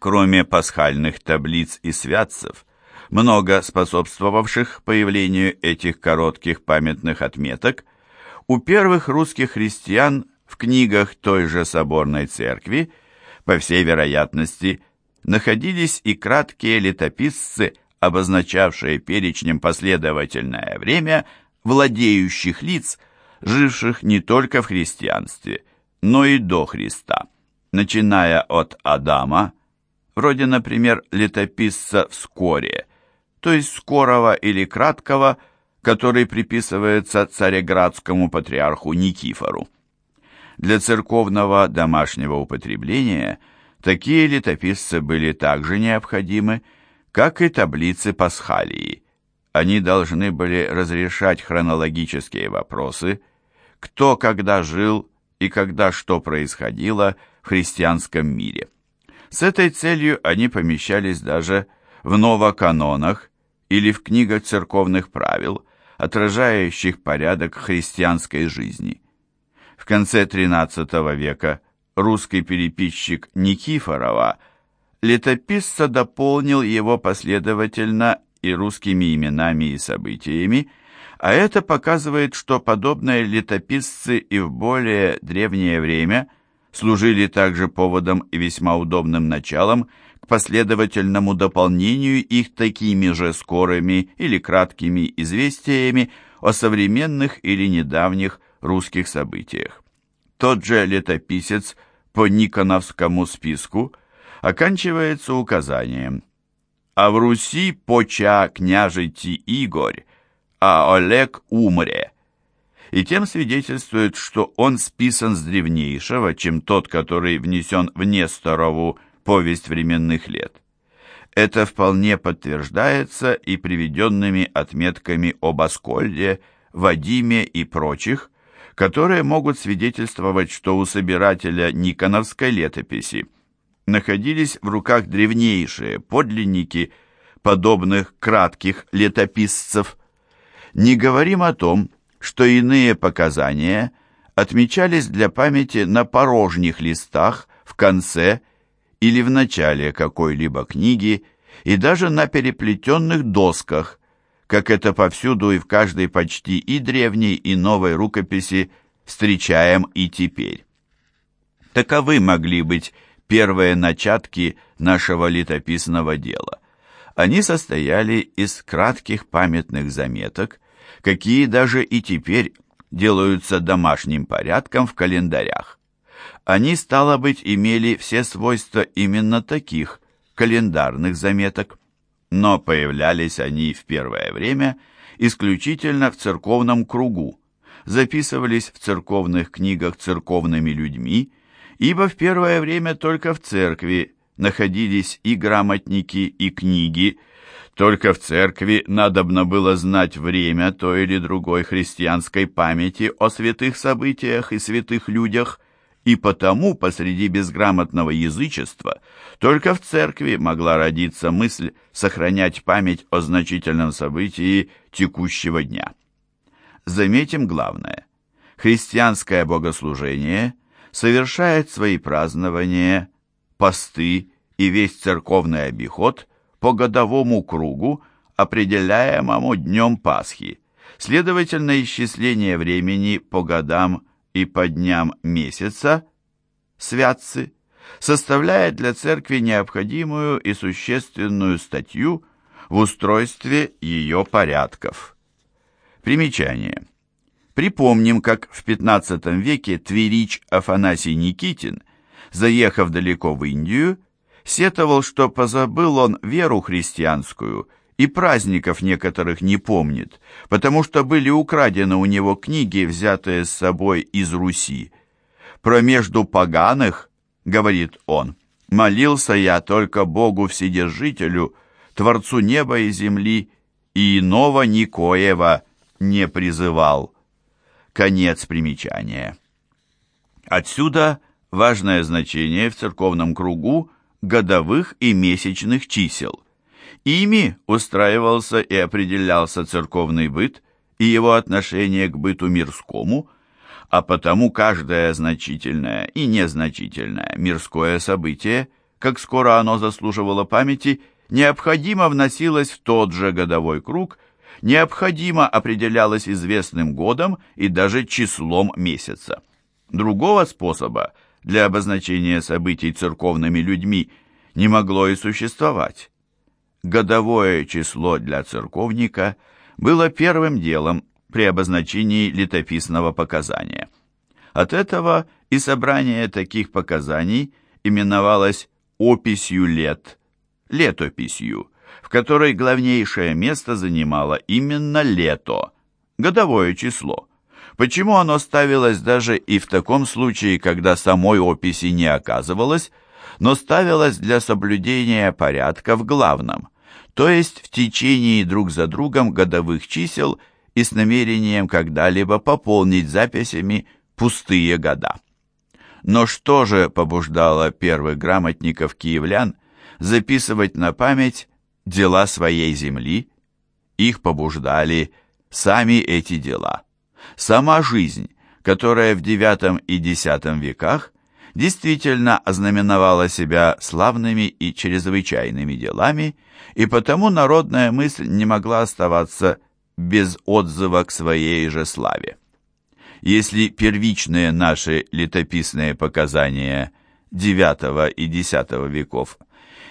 Кроме пасхальных таблиц и святцев, много способствовавших появлению этих коротких памятных отметок, у первых русских христиан в книгах той же соборной церкви, по всей вероятности, находились и краткие летописцы, обозначавшие перечнем последовательное время владеющих лиц, живших не только в христианстве, но и до Христа, начиная от Адама, вроде, например, летописца «Вскоре», то есть скорого или краткого, который приписывается цареградскому патриарху Никифору. Для церковного домашнего употребления такие летописцы были также необходимы, как и таблицы Пасхалии. Они должны были разрешать хронологические вопросы, кто когда жил и когда что происходило в христианском мире. С этой целью они помещались даже в новоканонах или в книгах церковных правил, отражающих порядок христианской жизни. В конце XIII века русский переписчик Никифорова летописца дополнил его последовательно и русскими именами и событиями, а это показывает, что подобные летописцы и в более древнее время служили также поводом и весьма удобным началом к последовательному дополнению их такими же скорыми или краткими известиями о современных или недавних русских событиях. Тот же летописец по Никоновскому списку оканчивается указанием «А в Руси поча княжити Игорь, а Олег умре», и тем свидетельствует, что он списан с древнейшего, чем тот, который внесен в Несторову повесть временных лет. Это вполне подтверждается и приведенными отметками об Аскольде, Вадиме и прочих, которые могут свидетельствовать, что у собирателя Никоновской летописи находились в руках древнейшие подлинники подобных кратких летописцев. Не говорим о том, что иные показания отмечались для памяти на порожних листах в конце или в начале какой-либо книги и даже на переплетенных досках, как это повсюду и в каждой почти и древней, и новой рукописи встречаем и теперь. Таковы могли быть первые начатки нашего летописного дела. Они состояли из кратких памятных заметок, какие даже и теперь делаются домашним порядком в календарях. Они, стало быть, имели все свойства именно таких календарных заметок, но появлялись они в первое время исключительно в церковном кругу, записывались в церковных книгах церковными людьми, ибо в первое время только в церкви находились и грамотники, и книги, только в церкви надобно было знать время той или другой христианской памяти о святых событиях и святых людях, и потому посреди безграмотного язычества только в церкви могла родиться мысль сохранять память о значительном событии текущего дня. Заметим главное. Христианское богослужение совершает свои празднования, посты и весь церковный обиход – по годовому кругу, определяемому днем Пасхи. Следовательно, исчисление времени по годам и по дням месяца, святцы, составляет для церкви необходимую и существенную статью в устройстве ее порядков. Примечание. Припомним, как в XV веке Тверич Афанасий Никитин, заехав далеко в Индию, сетовал, что позабыл он веру христианскую и праздников некоторых не помнит, потому что были украдены у него книги, взятые с собой из Руси. «Про между поганых, — говорит он, — молился я только Богу Вседержителю, Творцу неба и земли, и иного никоева не призывал». Конец примечания. Отсюда важное значение в церковном кругу годовых и месячных чисел. Ими устраивался и определялся церковный быт и его отношение к быту мирскому, а потому каждое значительное и незначительное мирское событие как скоро оно заслуживало памяти, необходимо вносилось в тот же годовой круг, необходимо определялось известным годом и даже числом месяца. Другого способа для обозначения событий церковными людьми не могло и существовать. Годовое число для церковника было первым делом при обозначении летописного показания. От этого и собрание таких показаний именовалось описью лет, летописью, в которой главнейшее место занимало именно лето, годовое число. Почему оно ставилось даже и в таком случае, когда самой описи не оказывалось, но ставилось для соблюдения порядка в главном, то есть в течение друг за другом годовых чисел и с намерением когда-либо пополнить записями пустые года. Но что же побуждало первых грамотников киевлян записывать на память дела своей земли? Их побуждали сами эти дела. Сама жизнь, которая в IX и X веках действительно ознаменовала себя славными и чрезвычайными делами, и потому народная мысль не могла оставаться без отзыва к своей же славе. Если первичные наши летописные показания IX и X веков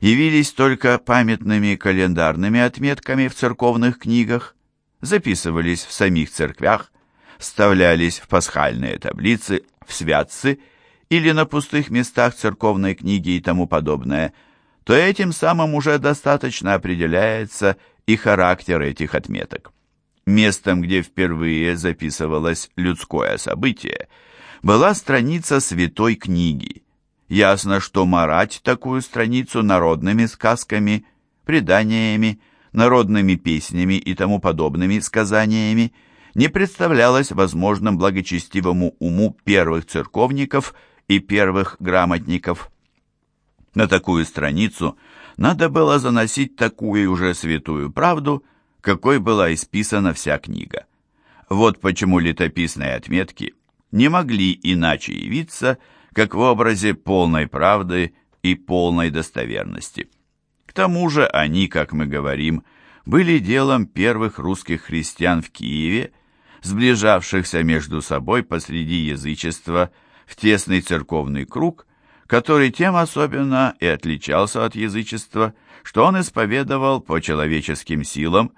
явились только памятными календарными отметками в церковных книгах, записывались в самих церквях, вставлялись в пасхальные таблицы, в святцы или на пустых местах церковной книги и тому подобное, то этим самым уже достаточно определяется и характер этих отметок. Местом, где впервые записывалось людское событие, была страница святой книги. Ясно, что марать такую страницу народными сказками, преданиями, народными песнями и тому подобными сказаниями не представлялось возможным благочестивому уму первых церковников и первых грамотников. На такую страницу надо было заносить такую уже святую правду, какой была исписана вся книга. Вот почему летописные отметки не могли иначе явиться, как в образе полной правды и полной достоверности. К тому же они, как мы говорим, были делом первых русских христиан в Киеве, сближавшихся между собой посреди язычества в тесный церковный круг, который тем особенно и отличался от язычества, что он исповедовал по человеческим силам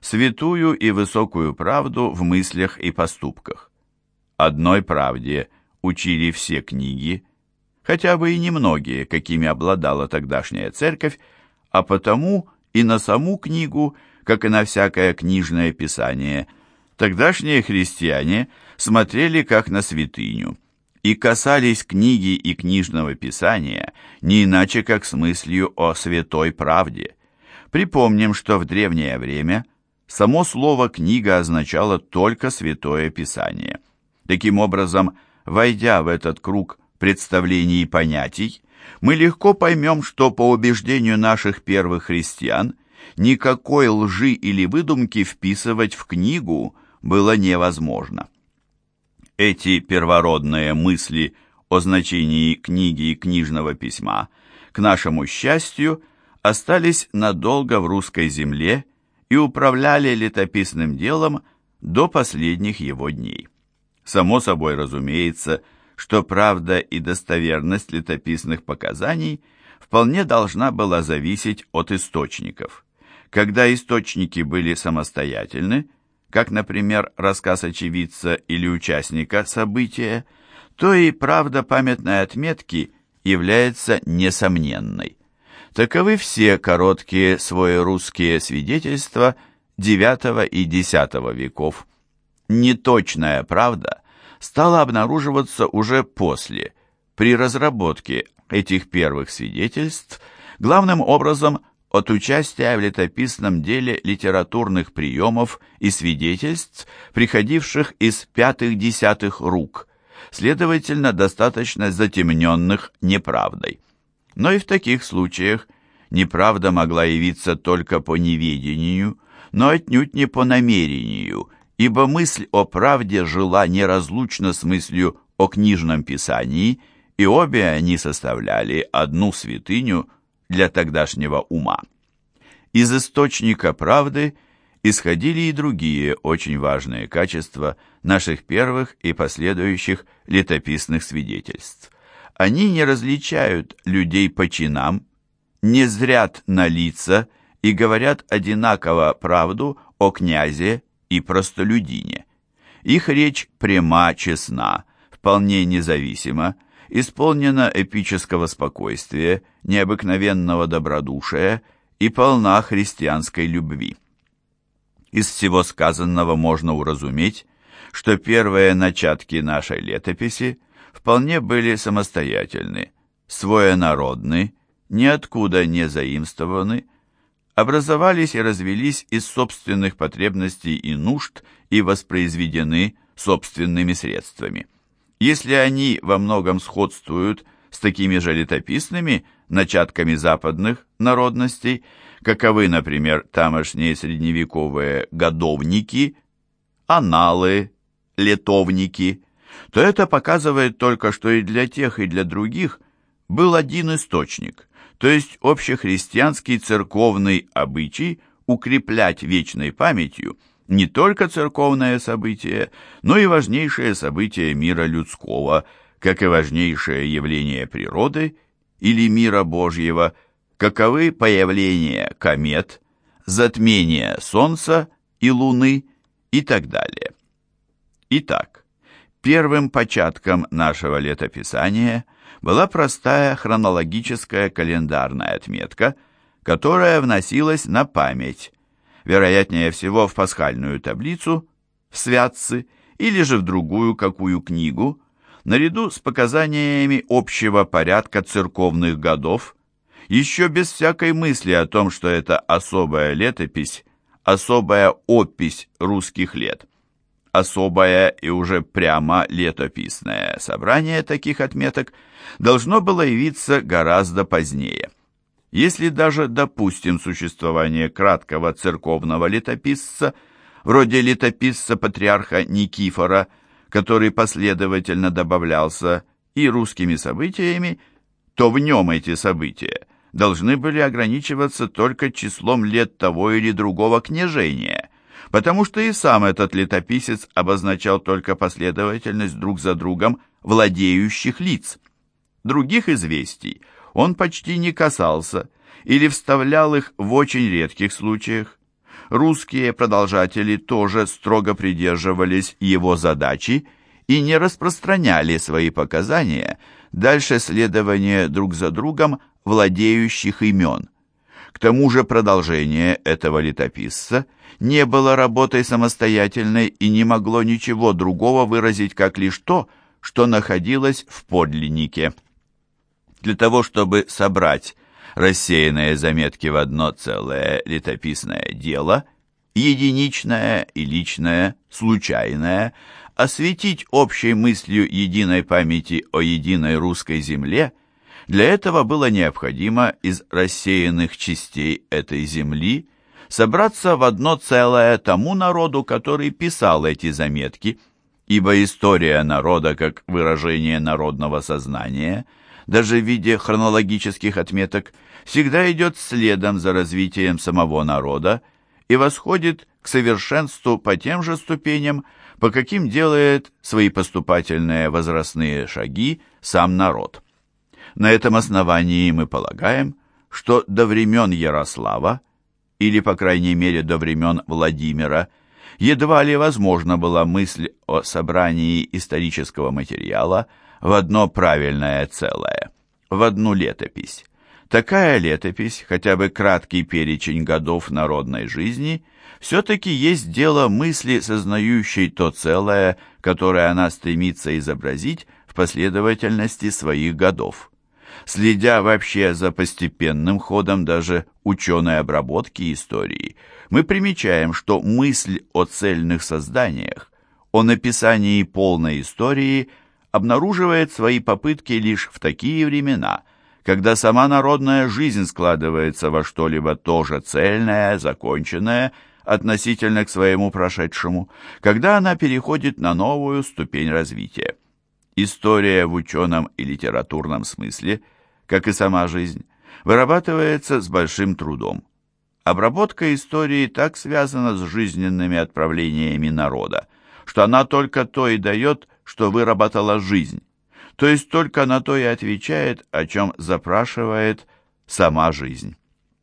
святую и высокую правду в мыслях и поступках. Одной правде учили все книги, хотя бы и немногие, какими обладала тогдашняя церковь, а потому и на саму книгу, как и на всякое книжное писание, тогдашние христиане смотрели как на святыню и касались книги и книжного писания не иначе как с мыслью о святой правде. Припомним, что в древнее время Само слово «книга» означало только Святое Писание. Таким образом, войдя в этот круг представлений и понятий, мы легко поймем, что по убеждению наших первых христиан никакой лжи или выдумки вписывать в книгу было невозможно. Эти первородные мысли о значении книги и книжного письма, к нашему счастью, остались надолго в русской земле и управляли летописным делом до последних его дней. Само собой разумеется, что правда и достоверность летописных показаний вполне должна была зависеть от источников. Когда источники были самостоятельны, как, например, рассказ очевидца или участника события, то и правда памятной отметки является несомненной. Таковы все короткие своерусские свидетельства IX и X веков. Неточная правда стала обнаруживаться уже после, при разработке этих первых свидетельств, главным образом от участия в летописном деле литературных приемов и свидетельств, приходивших из пятых-десятых рук, следовательно, достаточно затемненных неправдой. Но и в таких случаях неправда могла явиться только по неведению, но отнюдь не по намерению, ибо мысль о правде жила неразлучно с мыслью о книжном писании и обе они составляли одну святыню для тогдашнего ума. Из источника правды исходили и другие очень важные качества наших первых и последующих летописных свидетельств. Они не различают людей по чинам, не зрят на лица и говорят одинаково правду о князе и простолюдине. Их речь пряма, честна, вполне независима, исполнена эпического спокойствия, необыкновенного добродушия и полна христианской любви. Из всего сказанного можно уразуметь, что первые начатки нашей летописи вполне были самостоятельны, своенародны, ниоткуда не заимствованы, образовались и развелись из собственных потребностей и нужд и воспроизведены собственными средствами. Если они во многом сходствуют с такими же летописными начатками западных народностей, каковы, например, тамошние средневековые годовники, аналы, летовники, то это показывает только, что и для тех, и для других был один источник, то есть общехристианский церковный обычай укреплять вечной памятью не только церковное событие, но и важнейшее событие мира людского, как и важнейшее явление природы или мира Божьего, каковы появление комет, затмение Солнца и Луны и так далее. Итак, первым початком нашего летописания была простая хронологическая календарная отметка, которая вносилась на память, вероятнее всего в пасхальную таблицу, в святцы или же в другую какую книгу, наряду с показаниями общего порядка церковных годов, еще без всякой мысли о том, что это особая летопись, особая опись русских лет. Особое и уже прямо летописное собрание таких отметок должно было явиться гораздо позднее – если даже допустим существование краткого церковного летописца, вроде летописца патриарха Никифора, который последовательно добавлялся и русскими событиями, то в нем эти события должны были ограничиваться только числом лет того или другого княжения, потому что и сам этот летописец обозначал только последовательность друг за другом владеющих лиц. Других известий – он почти не касался или вставлял их в очень редких случаях. Русские продолжатели тоже строго придерживались его задачи и не распространяли свои показания дальше следования друг за другом владеющих имен. К тому же продолжение этого летописца не было работой самостоятельной и не могло ничего другого выразить, как лишь то, что находилось в подлиннике. Для того, чтобы собрать рассеянные заметки в одно целое летописное дело, единичное и личное, случайное, осветить общей мыслью единой памяти о единой русской земле, для этого было необходимо из рассеянных частей этой земли собраться в одно целое тому народу, который писал эти заметки, ибо история народа как выражение народного сознания – даже в виде хронологических отметок, всегда идет следом за развитием самого народа и восходит к совершенству по тем же ступеням, по каким делает свои поступательные возрастные шаги сам народ. На этом основании мы полагаем, что до времен Ярослава, или, по крайней мере, до времен Владимира, едва ли возможна была мысль о собрании исторического материала – в одно правильное целое, в одну летопись. Такая летопись, хотя бы краткий перечень годов народной жизни, все-таки есть дело мысли, сознающей то целое, которое она стремится изобразить в последовательности своих годов. Следя вообще за постепенным ходом даже ученой обработки истории, мы примечаем, что мысль о цельных созданиях, о написании полной истории – обнаруживает свои попытки лишь в такие времена, когда сама народная жизнь складывается во что-либо тоже цельное, законченное, относительно к своему прошедшему, когда она переходит на новую ступень развития. История в ученом и литературном смысле, как и сама жизнь, вырабатывается с большим трудом. Обработка истории так связана с жизненными отправлениями народа, что она только то и дает, что выработала жизнь, то есть только на то и отвечает, о чем запрашивает сама жизнь.